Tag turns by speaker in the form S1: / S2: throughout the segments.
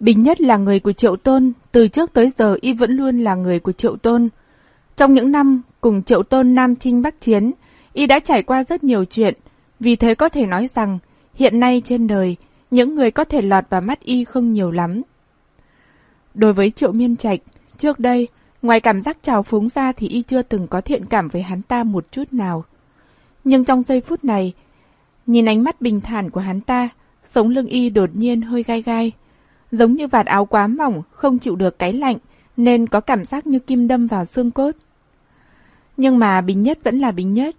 S1: Bình Nhất là người của Triệu Tôn, từ trước tới giờ y vẫn luôn là người của Triệu Tôn. Trong những năm cùng Triệu Tôn Nam Trinh Bắc Chiến, y đã trải qua rất nhiều chuyện, vì thế có thể nói rằng hiện nay trên đời, những người có thể lọt vào mắt y không nhiều lắm. Đối với Triệu Miên Trạch, trước đây, ngoài cảm giác trào phúng ra thì y chưa từng có thiện cảm với hắn ta một chút nào. Nhưng trong giây phút này, nhìn ánh mắt bình thản của hắn ta, sống lưng y đột nhiên hơi gai gai. Giống như vạt áo quá mỏng, không chịu được cái lạnh, nên có cảm giác như kim đâm vào xương cốt. Nhưng mà Bình Nhất vẫn là Bình Nhất.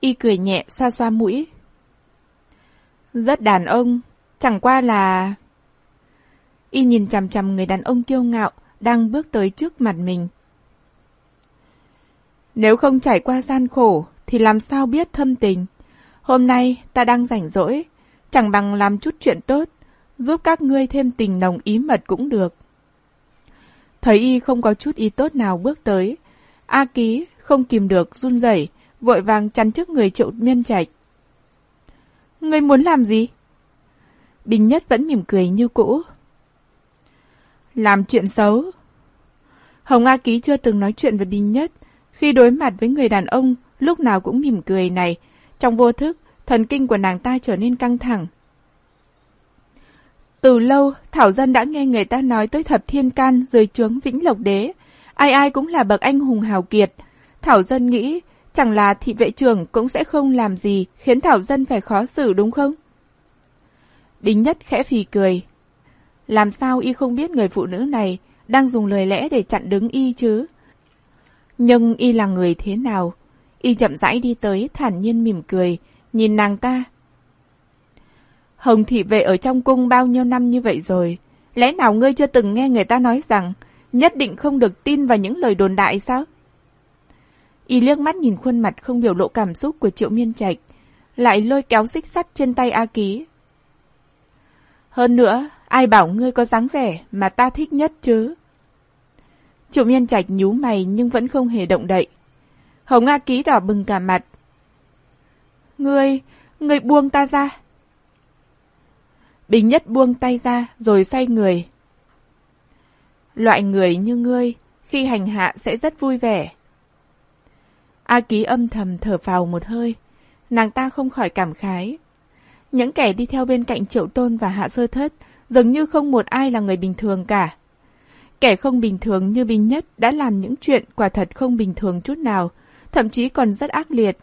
S1: Y cười nhẹ xoa xoa mũi. Rất đàn ông, chẳng qua là... Y nhìn chằm chằm người đàn ông kiêu ngạo đang bước tới trước mặt mình. Nếu không trải qua gian khổ thì làm sao biết thâm tình. Hôm nay ta đang rảnh rỗi, chẳng bằng làm chút chuyện tốt, giúp các ngươi thêm tình nồng ý mật cũng được. Thấy y không có chút ý tốt nào bước tới, A Ký không kìm được run rẩy, vội vàng chắn trước người triệu miên trạch. Ngươi muốn làm gì? Bình Nhất vẫn mỉm cười như cũ. Làm chuyện xấu. Hồng A Ký chưa từng nói chuyện với Bình Nhất. Khi đối mặt với người đàn ông, lúc nào cũng mỉm cười này. Trong vô thức, thần kinh của nàng ta trở nên căng thẳng. Từ lâu, Thảo Dân đã nghe người ta nói tới thập thiên can dưới trướng Vĩnh Lộc Đế. Ai ai cũng là bậc anh hùng hào kiệt. Thảo Dân nghĩ, chẳng là thị vệ trưởng cũng sẽ không làm gì khiến Thảo Dân phải khó xử đúng không? Bính Nhất khẽ phì cười. Làm sao y không biết người phụ nữ này đang dùng lời lẽ để chặn đứng y chứ? Nhưng y là người thế nào? Y chậm rãi đi tới, thản nhiên mỉm cười, nhìn nàng ta. Hồng thị vệ ở trong cung bao nhiêu năm như vậy rồi, lẽ nào ngươi chưa từng nghe người ta nói rằng nhất định không được tin vào những lời đồn đại sao? Y liếc mắt nhìn khuôn mặt không biểu lộ cảm xúc của Triệu Miên Trạch, lại lôi kéo xích sắt trên tay A Ký. Hơn nữa, ai bảo ngươi có dáng vẻ mà ta thích nhất chứ? Triệu Miên Trạch nhú mày nhưng vẫn không hề động đậy. Hồng A Ký đỏ bừng cả mặt. Ngươi, ngươi buông ta ra. Bình Nhất buông tay ra rồi xoay người. Loại người như ngươi, khi hành hạ sẽ rất vui vẻ. A Ký âm thầm thở vào một hơi. Nàng ta không khỏi cảm khái. Những kẻ đi theo bên cạnh Triệu Tôn và Hạ Sơ Thất dường như không một ai là người bình thường cả. Kẻ không bình thường như Bình Nhất đã làm những chuyện quả thật không bình thường chút nào, thậm chí còn rất ác liệt.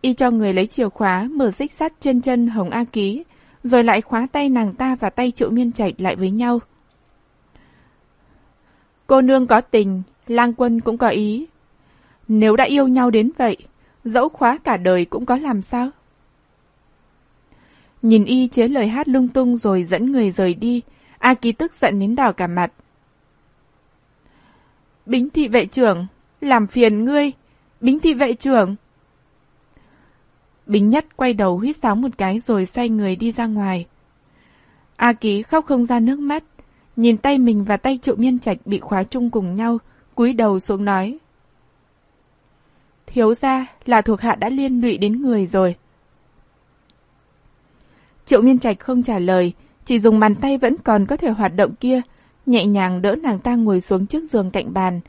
S1: Y cho người lấy chìa khóa mở xích sắt trên chân Hồng A Ký, rồi lại khóa tay nàng ta và tay Triệu Miên Trạch lại với nhau. Cô nương có tình, lang quân cũng có ý. Nếu đã yêu nhau đến vậy, dẫu khóa cả đời cũng có làm sao? Nhìn y chế lời hát lung tung rồi dẫn người rời đi, A Ký tức giận đến đỏ cả mặt. Bính thị vệ trưởng, làm phiền ngươi, bính thị vệ trưởng. Bính nhất quay đầu hít sáo một cái rồi xoay người đi ra ngoài. A Ký khóc không ra nước mắt, nhìn tay mình và tay triệu miên trạch bị khóa chung cùng nhau, cúi đầu xuống nói. Thiếu ra là thuộc hạ đã liên lụy đến người rồi. Triệu Miên Trạch không trả lời, chỉ dùng bàn tay vẫn còn có thể hoạt động kia, nhẹ nhàng đỡ nàng ta ngồi xuống trước giường cạnh bàn.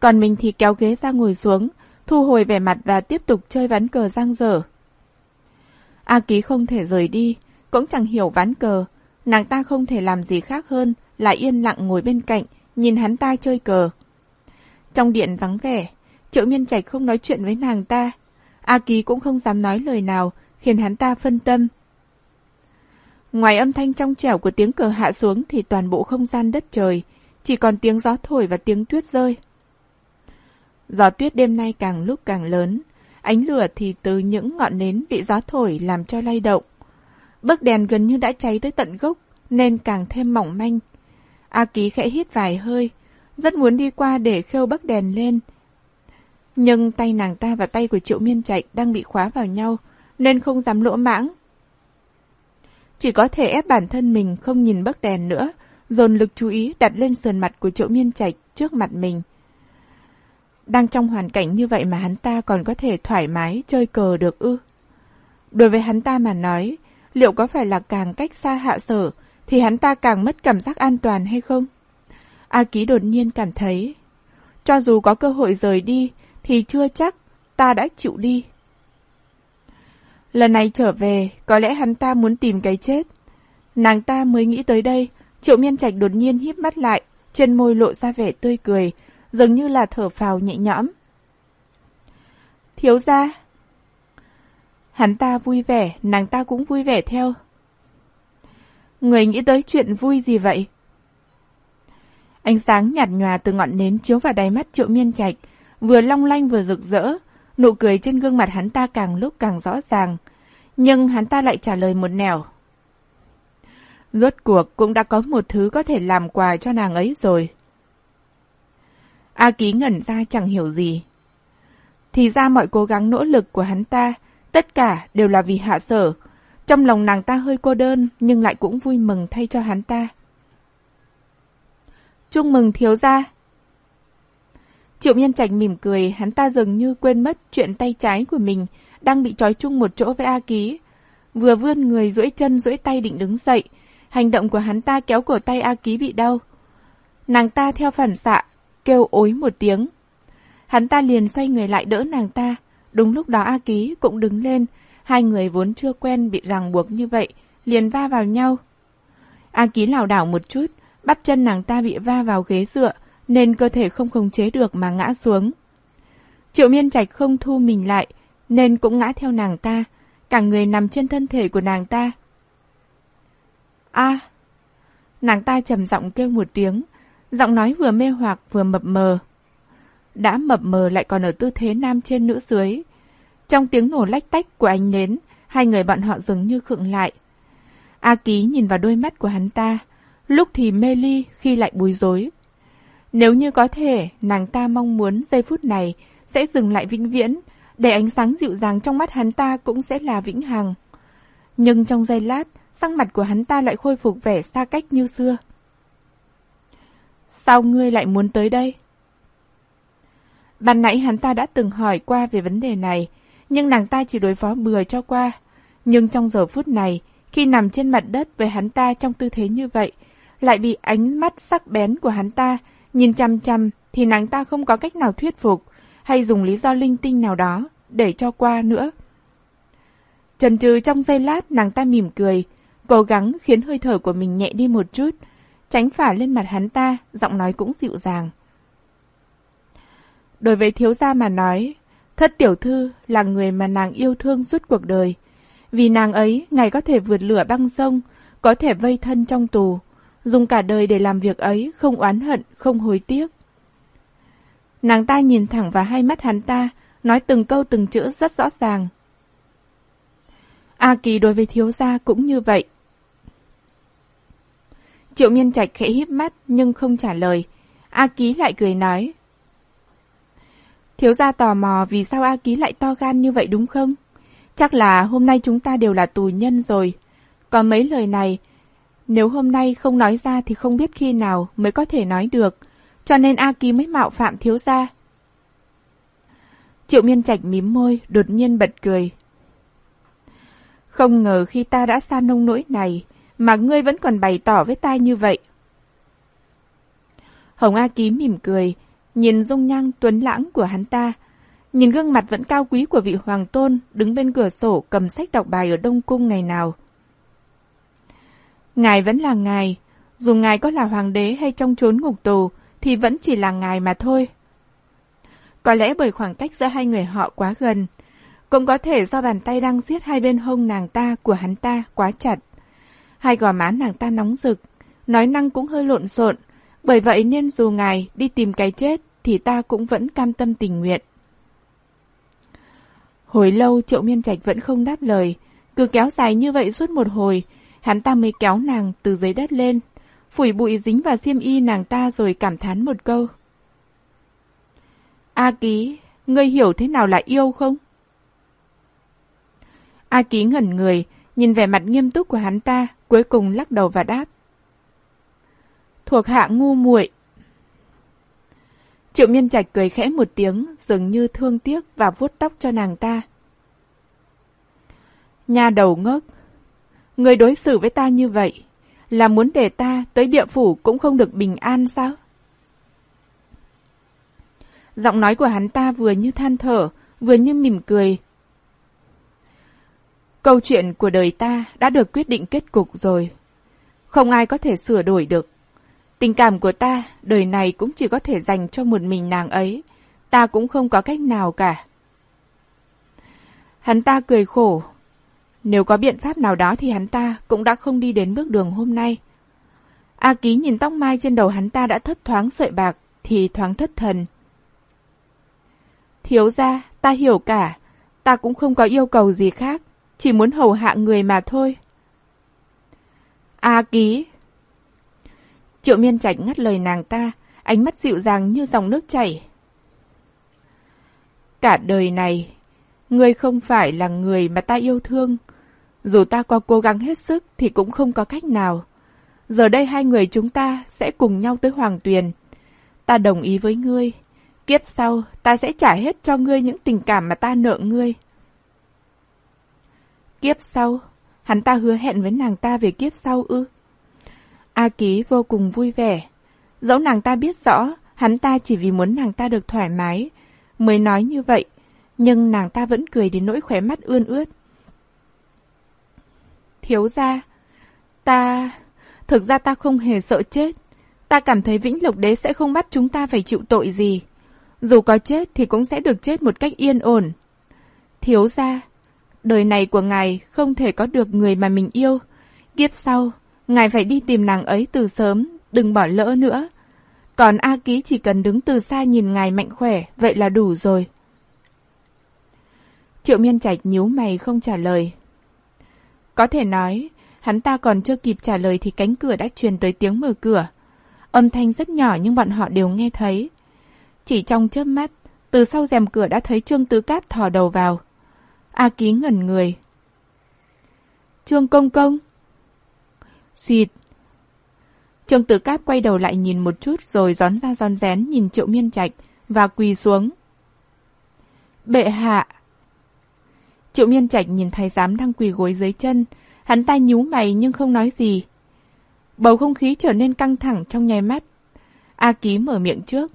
S1: Còn mình thì kéo ghế ra ngồi xuống, thu hồi vẻ mặt và tiếp tục chơi ván cờ giang dở. A Ký không thể rời đi, cũng chẳng hiểu ván cờ. Nàng ta không thể làm gì khác hơn là yên lặng ngồi bên cạnh, nhìn hắn ta chơi cờ. Trong điện vắng vẻ, Triệu Miên Trạch không nói chuyện với nàng ta. A Ký cũng không dám nói lời nào, khiến hắn ta phân tâm. Ngoài âm thanh trong trẻo của tiếng cờ hạ xuống thì toàn bộ không gian đất trời, chỉ còn tiếng gió thổi và tiếng tuyết rơi. Gió tuyết đêm nay càng lúc càng lớn, ánh lửa thì từ những ngọn nến bị gió thổi làm cho lay động. Bức đèn gần như đã cháy tới tận gốc, nên càng thêm mỏng manh. A Ký khẽ hít vài hơi, rất muốn đi qua để khêu bức đèn lên. Nhưng tay nàng ta và tay của Triệu Miên Trạch đang bị khóa vào nhau, nên không dám lỗ mãng, chỉ có thể ép bản thân mình không nhìn bức đèn nữa, dồn lực chú ý đặt lên sườn mặt của Triệu miên trạch trước mặt mình. Đang trong hoàn cảnh như vậy mà hắn ta còn có thể thoải mái chơi cờ được ư? Đối với hắn ta mà nói, liệu có phải là càng cách xa hạ sở thì hắn ta càng mất cảm giác an toàn hay không? A Ký đột nhiên cảm thấy, cho dù có cơ hội rời đi, thì chưa chắc ta đã chịu đi. Lần này trở về, có lẽ hắn ta muốn tìm cái chết. Nàng ta mới nghĩ tới đây, Triệu Miên Trạch đột nhiên híp mắt lại, trên môi lộ ra vẻ tươi cười, dường như là thở phào nhẹ nhõm. Thiếu gia. Hắn ta vui vẻ, nàng ta cũng vui vẻ theo. Người nghĩ tới chuyện vui gì vậy? Ánh sáng nhạt nhòa từ ngọn nến chiếu vào đáy mắt triệu miên trạch, vừa long lanh vừa rực rỡ, nụ cười trên gương mặt hắn ta càng lúc càng rõ ràng. Nhưng hắn ta lại trả lời một nẻo. Rốt cuộc cũng đã có một thứ có thể làm quà cho nàng ấy rồi. A Ký ngẩn ra chẳng hiểu gì. Thì ra mọi cố gắng nỗ lực của hắn ta, tất cả đều là vì hạ sở. Trong lòng nàng ta hơi cô đơn, nhưng lại cũng vui mừng thay cho hắn ta. Chúc mừng thiếu gia. Triệu Miên Trạch mỉm cười, hắn ta dường như quên mất chuyện tay trái của mình đang bị trói chung một chỗ với A Ký. Vừa vươn người duỗi chân duỗi tay định đứng dậy, hành động của hắn ta kéo cổ tay A Ký bị đau. Nàng ta theo phản xạ, kêu ối một tiếng. Hắn ta liền xoay người lại đỡ nàng ta. Đúng lúc đó A Ký cũng đứng lên, hai người vốn chưa quen bị ràng buộc như vậy, liền va vào nhau. A Ký lảo đảo một chút, bắp chân nàng ta bị va vào ghế dựa, nên cơ thể không khống chế được mà ngã xuống. Triệu miên trạch không thu mình lại, nên cũng ngã theo nàng ta, cả người nằm trên thân thể của nàng ta. A! nàng ta trầm giọng kêu một tiếng, giọng nói vừa mê hoặc vừa mập mờ. Đã mập mờ lại còn ở tư thế nam trên nữ dưới. Trong tiếng nổ lách tách của ánh nến, hai người bọn họ dường như khựng lại. A Ký nhìn vào đôi mắt của hắn ta, lúc thì mê ly khi lại bối rối. Nếu như có thể, nàng ta mong muốn giây phút này sẽ dừng lại vĩnh viễn, để ánh sáng dịu dàng trong mắt hắn ta cũng sẽ là vĩnh hằng. Nhưng trong giây lát, sắc mặt của hắn ta lại khôi phục vẻ xa cách như xưa. Sao ngươi lại muốn tới đây? Ban nãy hắn ta đã từng hỏi qua về vấn đề này, nhưng nàng ta chỉ đối phó bừa cho qua. Nhưng trong giờ phút này, khi nằm trên mặt đất với hắn ta trong tư thế như vậy, lại bị ánh mắt sắc bén của hắn ta nhìn chăm chăm thì nàng ta không có cách nào thuyết phục hay dùng lý do linh tinh nào đó để cho qua nữa. Trần trừ trong giây lát nàng ta mỉm cười, cố gắng khiến hơi thở của mình nhẹ đi một chút, tránh phả lên mặt hắn ta, giọng nói cũng dịu dàng. Đối với thiếu gia mà nói, thất tiểu thư là người mà nàng yêu thương suốt cuộc đời. Vì nàng ấy, ngài có thể vượt lửa băng sông, có thể vây thân trong tù, dùng cả đời để làm việc ấy, không oán hận, không hối tiếc. Nàng ta nhìn thẳng vào hai mắt hắn ta, nói từng câu từng chữ rất rõ ràng. A Kỳ đối với thiếu gia cũng như vậy. Triệu miên trạch khẽ híp mắt nhưng không trả lời. A Ký lại cười nói. Thiếu gia tò mò vì sao A Ký lại to gan như vậy đúng không? Chắc là hôm nay chúng ta đều là tù nhân rồi. Có mấy lời này nếu hôm nay không nói ra thì không biết khi nào mới có thể nói được, cho nên A Ký mới mạo phạm thiếu gia. Triệu miên trạch mím môi, đột nhiên bật cười. Không ngờ khi ta đã xa nông nỗi này, mà ngươi vẫn còn bày tỏ với ta như vậy. Hồng A Ký mỉm cười, nhìn dung nhang tuấn lãng của hắn ta, nhìn gương mặt vẫn cao quý của vị hoàng tôn đứng bên cửa sổ cầm sách đọc bài ở Đông Cung ngày nào. Ngài vẫn là ngài, dù ngài có là hoàng đế hay trong chốn ngục tù, thì vẫn chỉ là ngài mà thôi. Có lẽ bởi khoảng cách giữa hai người họ quá gần, cũng có thể do bàn tay đang siết hai bên hông nàng ta của hắn ta quá chặt. Hai gò má nàng ta nóng rực, nói năng cũng hơi lộn xộn, bởi vậy nên dù ngài đi tìm cái chết thì ta cũng vẫn cam tâm tình nguyện. Hồi lâu Triệu Miên Trạch vẫn không đáp lời, cứ kéo dài như vậy suốt một hồi, Hắn ta mới kéo nàng từ dưới đất lên, phủi bụi dính vào xiêm y nàng ta rồi cảm thán một câu. A Ký, ngươi hiểu thế nào là yêu không? A Ký ngẩn người, nhìn vẻ mặt nghiêm túc của hắn ta, cuối cùng lắc đầu và đáp. Thuộc hạ ngu muội. Triệu miên trạch cười khẽ một tiếng, dường như thương tiếc và vuốt tóc cho nàng ta. Nhà đầu ngốc, Người đối xử với ta như vậy, là muốn để ta tới địa phủ cũng không được bình an sao? Giọng nói của hắn ta vừa như than thở, vừa như mỉm cười. Câu chuyện của đời ta đã được quyết định kết cục rồi. Không ai có thể sửa đổi được. Tình cảm của ta, đời này cũng chỉ có thể dành cho một mình nàng ấy. Ta cũng không có cách nào cả. Hắn ta cười khổ. Nếu có biện pháp nào đó thì hắn ta cũng đã không đi đến bước đường hôm nay. A Ký nhìn tóc mai trên đầu hắn ta đã thấp thoáng sợi bạc, thì thoáng thất thần. Thiếu ra, ta hiểu cả. Ta cũng không có yêu cầu gì khác. Chỉ muốn hầu hạ người mà thôi. A Ký Triệu miên trạch ngắt lời nàng ta, ánh mắt dịu dàng như dòng nước chảy. Cả đời này, ngươi không phải là người mà ta yêu thương. Dù ta có cố gắng hết sức thì cũng không có cách nào. Giờ đây hai người chúng ta sẽ cùng nhau tới Hoàng Tuyền. Ta đồng ý với ngươi. Kiếp sau, ta sẽ trả hết cho ngươi những tình cảm mà ta nợ ngươi. Kiếp sau? Hắn ta hứa hẹn với nàng ta về kiếp sau ư? A Ký vô cùng vui vẻ. Dẫu nàng ta biết rõ, hắn ta chỉ vì muốn nàng ta được thoải mái, mới nói như vậy, nhưng nàng ta vẫn cười đến nỗi khóe mắt ươn ướt. Thiếu ra, ta... Thực ra ta không hề sợ chết. Ta cảm thấy Vĩnh Lộc Đế sẽ không bắt chúng ta phải chịu tội gì. Dù có chết thì cũng sẽ được chết một cách yên ổn. Thiếu ra, đời này của ngài không thể có được người mà mình yêu. Kiếp sau, ngài phải đi tìm nàng ấy từ sớm, đừng bỏ lỡ nữa. Còn A Ký chỉ cần đứng từ xa nhìn ngài mạnh khỏe, vậy là đủ rồi. Triệu miên trạch nhíu mày không trả lời. Có thể nói, hắn ta còn chưa kịp trả lời thì cánh cửa đã truyền tới tiếng mở cửa. Âm thanh rất nhỏ nhưng bọn họ đều nghe thấy. Chỉ trong chớp mắt, từ sau rèm cửa đã thấy Trương Tứ Cáp thò đầu vào. A Ký ngẩn người. Trương Công Công. Xuyệt. Trương Tử Cáp quay đầu lại nhìn một chút rồi gión ra gión rén nhìn Triệu Miên Trạch và quỳ xuống. Bệ hạ. Triệu Miên Trạch nhìn thái giám đang quỳ gối dưới chân, hắn ta nhíu mày nhưng không nói gì. Bầu không khí trở nên căng thẳng trong nháy mắt. A Ký mở miệng trước.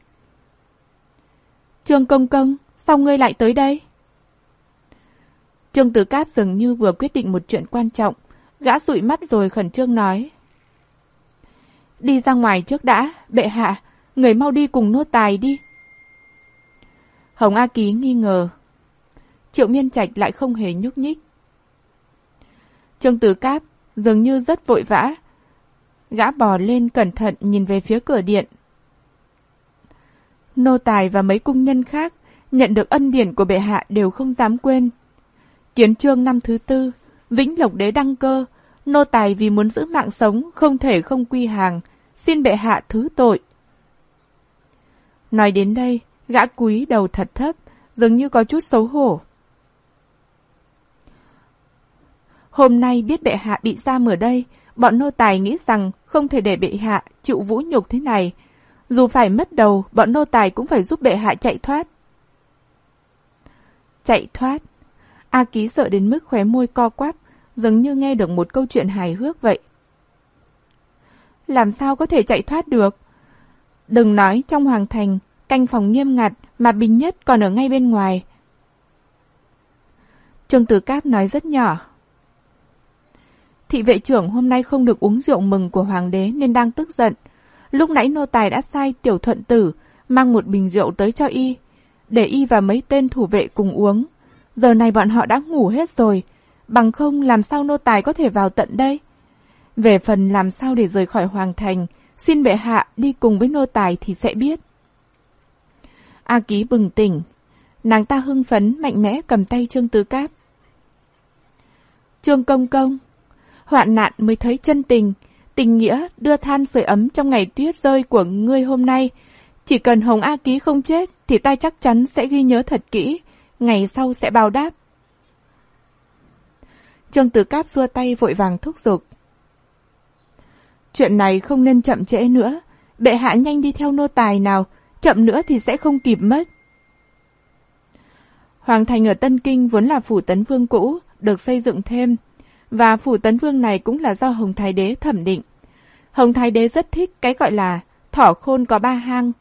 S1: Trương Công Công, sao ngươi lại tới đây? Trương Tử Cáp dường như vừa quyết định một chuyện quan trọng, gã sụi mắt rồi khẩn trương nói. Đi ra ngoài trước đã, bệ hạ, người mau đi cùng nô tài đi. Hồng A Ký nghi ngờ. Triệu Miên Trạch lại không hề nhúc nhích. Trương Tử Cáp dường như rất vội vã. Gã bò lên cẩn thận nhìn về phía cửa điện. Nô tài và mấy cung nhân khác nhận được ân điển của bệ hạ đều không dám quên. Kiến trương năm thứ tư, Vĩnh Lộc Đế đăng cơ, nô tài vì muốn giữ mạng sống không thể không quy hàng, xin bệ hạ thứ tội. Nói đến đây, gã quý đầu thật thấp, dường như có chút xấu hổ. Hôm nay biết bệ hạ bị giam ở đây, bọn nô tài nghĩ rằng không thể để bệ hạ chịu vũ nhục thế này. Dù phải mất đầu, bọn nô tài cũng phải giúp bệ hạ chạy thoát. Chạy thoát? A ký sợ đến mức khóe môi co quắp, dường như nghe được một câu chuyện hài hước vậy. Làm sao có thể chạy thoát được? Đừng nói trong hoàng thành, canh phòng nghiêm ngặt mà Bình Nhất còn ở ngay bên ngoài. Trương Tử Cáp nói rất nhỏ. Thị vệ trưởng hôm nay không được uống rượu mừng của hoàng đế nên đang tức giận. Lúc nãy nô tài đã sai tiểu thuận tử mang một bình rượu tới cho y, để y và mấy tên thủ vệ cùng uống. Giờ này bọn họ đã ngủ hết rồi, bằng không làm sao nô tài có thể vào tận đây? Về phần làm sao để rời khỏi hoàng thành, xin bệ hạ đi cùng với nô tài thì sẽ biết. A ký bừng tỉnh, nàng ta hưng phấn mạnh mẽ cầm tay Trương Tứ Cáp. Trương Công Công, hoạn nạn mới thấy chân tình, tình nghĩa đưa than sưởi ấm trong ngày tuyết rơi của ngươi hôm nay. Chỉ cần Hồng A Ký không chết thì ta chắc chắn sẽ ghi nhớ thật kỹ, ngày sau sẽ báo đáp. Trương Tử Cáp xua tay vội vàng thúc giục. Chuyện này không nên chậm trễ nữa, bệ hạ nhanh đi theo nô tài nào, chậm nữa thì sẽ không kịp mất. Hoàng thành ở Tân Kinh vốn là phủ tấn vương cũ, được xây dựng thêm, và phủ tấn vương này cũng là do Hồng Thái Đế thẩm định. Hồng Thái Đế rất thích cái gọi là thỏ khôn có ba hang.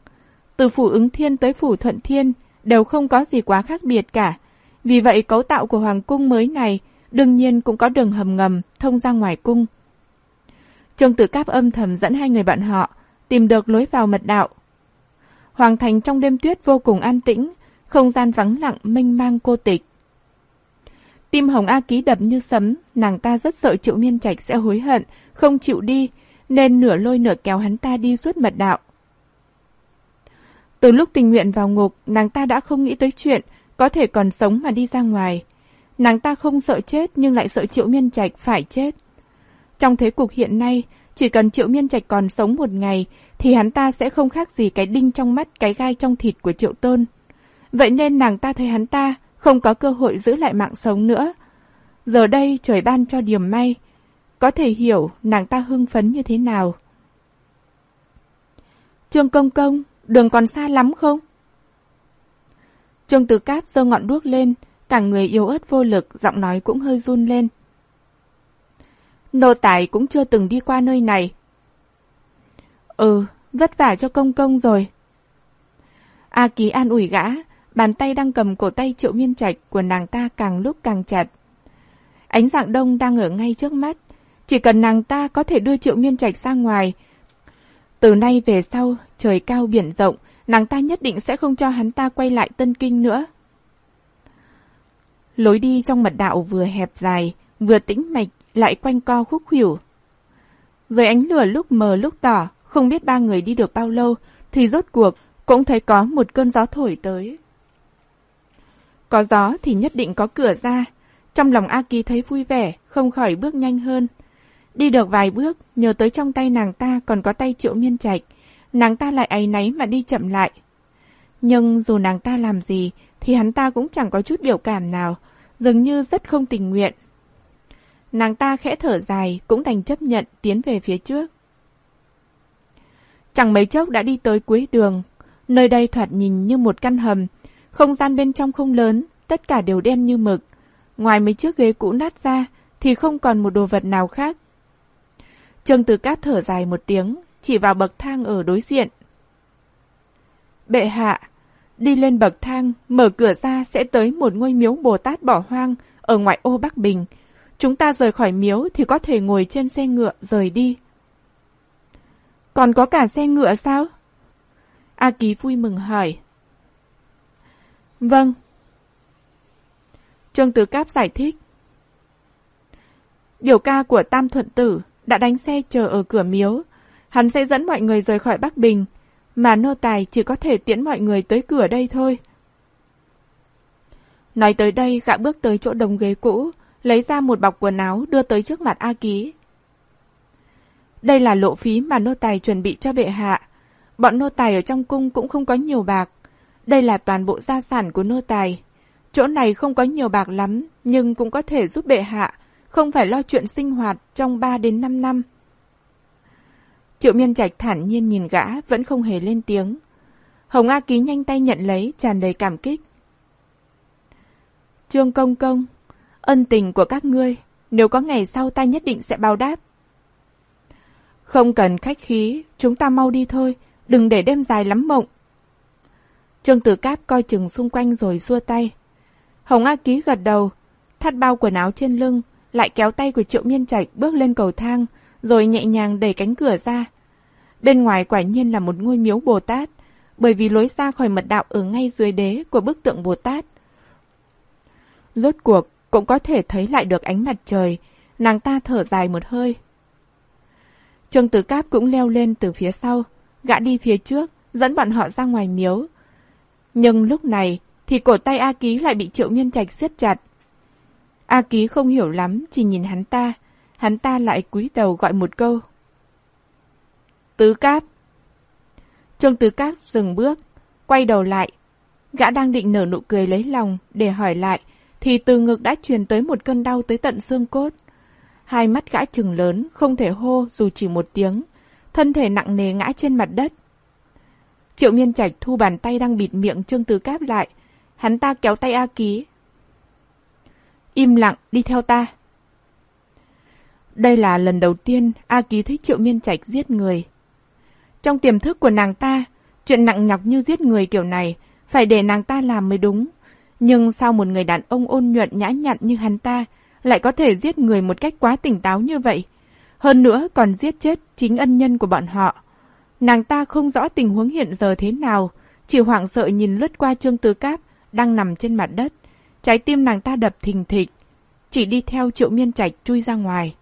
S1: Từ phủ ứng thiên tới phủ thuận thiên đều không có gì quá khác biệt cả. Vì vậy cấu tạo của hoàng cung mới này đương nhiên cũng có đường hầm ngầm thông ra ngoài cung. Trương Tử Cáp âm thầm dẫn hai người bạn họ tìm được lối vào mật đạo. Hoàng thành trong đêm tuyết vô cùng an tĩnh, không gian vắng lặng mênh mang cô tịch. Tim Hồng A Ký đập như sấm, nàng ta rất sợ Triệu Miên Trạch sẽ hối hận, không chịu đi, nên nửa lôi nửa kéo hắn ta đi suốt mật đạo. Từ lúc tình nguyện vào ngục, nàng ta đã không nghĩ tới chuyện có thể còn sống mà đi ra ngoài. Nàng ta không sợ chết nhưng lại sợ Triệu Miên Trạch phải chết. Trong thế cục hiện nay, chỉ cần Triệu Miên Trạch còn sống một ngày thì hắn ta sẽ không khác gì cái đinh trong mắt, cái gai trong thịt của Triệu Tôn. Vậy nên nàng ta thấy hắn ta không có cơ hội giữ lại mạng sống nữa. Giờ đây trời ban cho điểm may, có thể hiểu nàng ta hưng phấn như thế nào. Trương Công Công, đường còn xa lắm không? Trương Tử Cáp giơ ngọn đuốc lên, cả người yếu ớt vô lực, giọng nói cũng hơi run lên. Nô tài cũng chưa từng đi qua nơi này. Ừ, vất vả cho công công rồi. A Ký an ủi gã, bàn tay đang cầm cổ tay triệu miên trạch của nàng ta càng lúc càng chặt. Ánh dạng đông đang ở ngay trước mắt, chỉ cần nàng ta có thể đưa triệu miên trạch ra ngoài. Từ nay về sau, trời cao biển rộng, nàng ta nhất định sẽ không cho hắn ta quay lại Tân Kinh nữa. Lối đi trong mật đạo vừa hẹp dài, vừa tĩnh mạch, lại quanh co khúc khỉu. Dưới ánh lửa lúc mờ lúc tỏ, không biết ba người đi được bao lâu, thì rốt cuộc cũng thấy có một cơn gió thổi tới. Có gió thì nhất định có cửa ra. Trong lòng A Kỳ thấy vui vẻ, không khỏi bước nhanh hơn. Đi được vài bước, nhớ tới trong tay nàng ta còn có tay triệu miên trạch. Nàng ta lại áy náy mà đi chậm lại. Nhưng dù nàng ta làm gì, thì hắn ta cũng chẳng có chút biểu cảm nào, dường như rất không tình nguyện. Nàng ta khẽ thở dài, cũng đành chấp nhận tiến về phía trước. Chẳng mấy chốc đã đi tới cuối đường. Nơi đây thoạt nhìn như một căn hầm. Không gian bên trong không lớn, tất cả đều đen như mực. Ngoài mấy chiếc ghế cũ nát ra, thì không còn một đồ vật nào khác. Trương Tử Cát thở dài một tiếng, chỉ vào bậc thang ở đối diện. Bệ hạ, đi lên bậc thang, mở cửa ra sẽ tới một ngôi miếu Bồ Tát bỏ hoang ở ngoại ô Bắc Bình. Chúng ta rời khỏi miếu thì có thể ngồi trên xe ngựa rời đi. Còn có cả xe ngựa sao? A Ký vui mừng hỏi. Vâng. Trương Tử Cáp giải thích. Biểu ca của Tam Thuận Tử đã đánh xe chờ ở cửa miếu. Hắn sẽ dẫn mọi người rời khỏi Bắc Bình, mà nô tài chỉ có thể tiễn mọi người tới cửa đây thôi. Nói tới đây, gã bước tới chỗ đồng ghế cũ, lấy ra một bọc quần áo đưa tới trước mặt A Ký. Đây là lộ phí mà nô tài chuẩn bị cho bệ hạ. Bọn nô tài ở trong cung cũng không có nhiều bạc. Đây là toàn bộ gia sản của nô tài. Chỗ này không có nhiều bạc lắm, nhưng cũng có thể giúp bệ hạ, không phải lo chuyện sinh hoạt trong 3 đến 5 năm. Triệu miên trạch thản nhiên nhìn gã, vẫn không hề lên tiếng. Hồng A Ký nhanh tay nhận lấy, tràn đầy cảm kích. Trương Công Công, ân tình của các ngươi, nếu có ngày sau ta nhất định sẽ báo đáp. Không cần khách khí, chúng ta mau đi thôi, đừng để đêm dài lắm mộng. Trương Tử Cáp coi chừng xung quanh rồi xua tay. Hồng A Ký gật đầu, thắt bao quần áo trên lưng, lại kéo tay của Triệu Miên Trạch bước lên cầu thang, rồi nhẹ nhàng đẩy cánh cửa ra. Bên ngoài quả nhiên là một ngôi miếu Bồ Tát, bởi vì lối ra khỏi mật đạo ở ngay dưới đế của bức tượng Bồ Tát. Rốt cuộc cũng có thể thấy lại được ánh mặt trời, nàng ta thở dài một hơi. Trương Tử Cáp cũng leo lên từ phía sau, gã đi phía trước, dẫn bọn họ ra ngoài miếu. Nhưng lúc này thì cổ tay A Ký lại bị Triệu Miên Trạch siết chặt. A Ký không hiểu lắm, chỉ nhìn hắn ta, hắn ta lại cúi đầu gọi một câu. Tứ Cáp. Trương Tứ Cáp dừng bước, quay đầu lại. Gã đang định nở nụ cười lấy lòng để hỏi lại, thì từ ngực đã truyền tới một cơn đau tới tận xương cốt. Hai mắt gã trừng lớn, không thể hô dù chỉ một tiếng. Thân thể nặng nề ngã trên mặt đất. Triệu miên trạch thu bàn tay đang bịt miệng Trương Tứ Cáp lại. Hắn ta kéo tay A Ký. Im lặng, đi theo ta. Đây là lần đầu tiên A Ký thấy Triệu Miên Trạch giết người. Trong tiềm thức của nàng ta, chuyện nặng nhọc như giết người kiểu này phải để nàng ta làm mới đúng. Nhưng sao một người đàn ông ôn nhuận nhã nhặn như hắn ta lại có thể giết người một cách quá tỉnh táo như vậy? Hơn nữa còn giết chết chính ân nhân của bọn họ. Nàng ta không rõ tình huống hiện giờ thế nào, chỉ hoảng sợ nhìn lướt qua Trương Tứ Cáp đang nằm trên mặt đất. Trái tim nàng ta đập thình thịch, chỉ đi theo Triệu Miên Trạch chui ra ngoài.